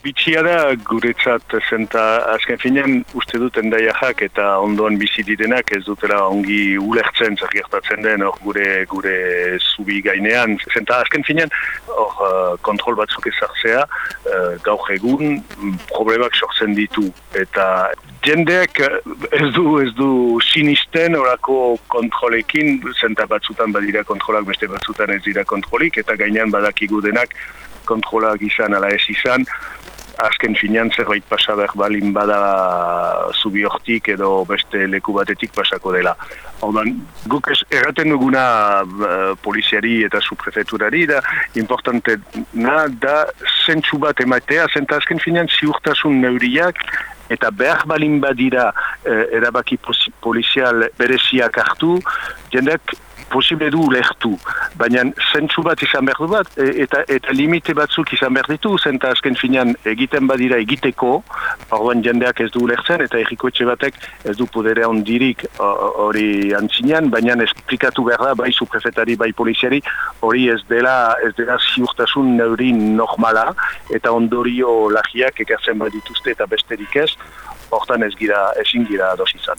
Bitxia da guretzat zenta azken finean uste dut endaiahak eta ondoan bizi direnak ez dutela ongi ulertzen zer gertatzen den or, gure gure zubi gainean. Zenta azken finean or, uh, kontrol batzuk ezartzea uh, gaur egun problemak sortzen ditu eta jendeak ez du ez du sinisten orako kontrolekin zenta batzutan badira kontrolak beste batzutan ez dira kontrolik eta gainean badakigu denak kontrolak izan ala ez izan azken finean zerbait pasa behar balin bada zubi hortik edo beste leku batetik pasako dela. Haudan, guk ez erraten duguna uh, poliziari eta suprefeturari da importante na da zentsu bat ematea, zenta azken finean ziurtasun neuriak eta behar balin badira uh, erabaki polizial bereziak hartu, jendeak posible du lehtu, baina zentsu bat izan behar du bat, e, eta, eta limite batzuk izan behar ditu, zenta azken finean egiten badira egiteko, orduan jendeak ez du lehtzen, eta egiko etxe batek ez du pudere ondirik hori antzinean, baina esplikatu behar da, bai suprefetari, bai poliziari, hori ez dela, ez dela ziurtasun neuri normala, eta ondorio lagiak ekartzen badituzte eta besterik ez, hortan ez gira, ezin gira dosi izan.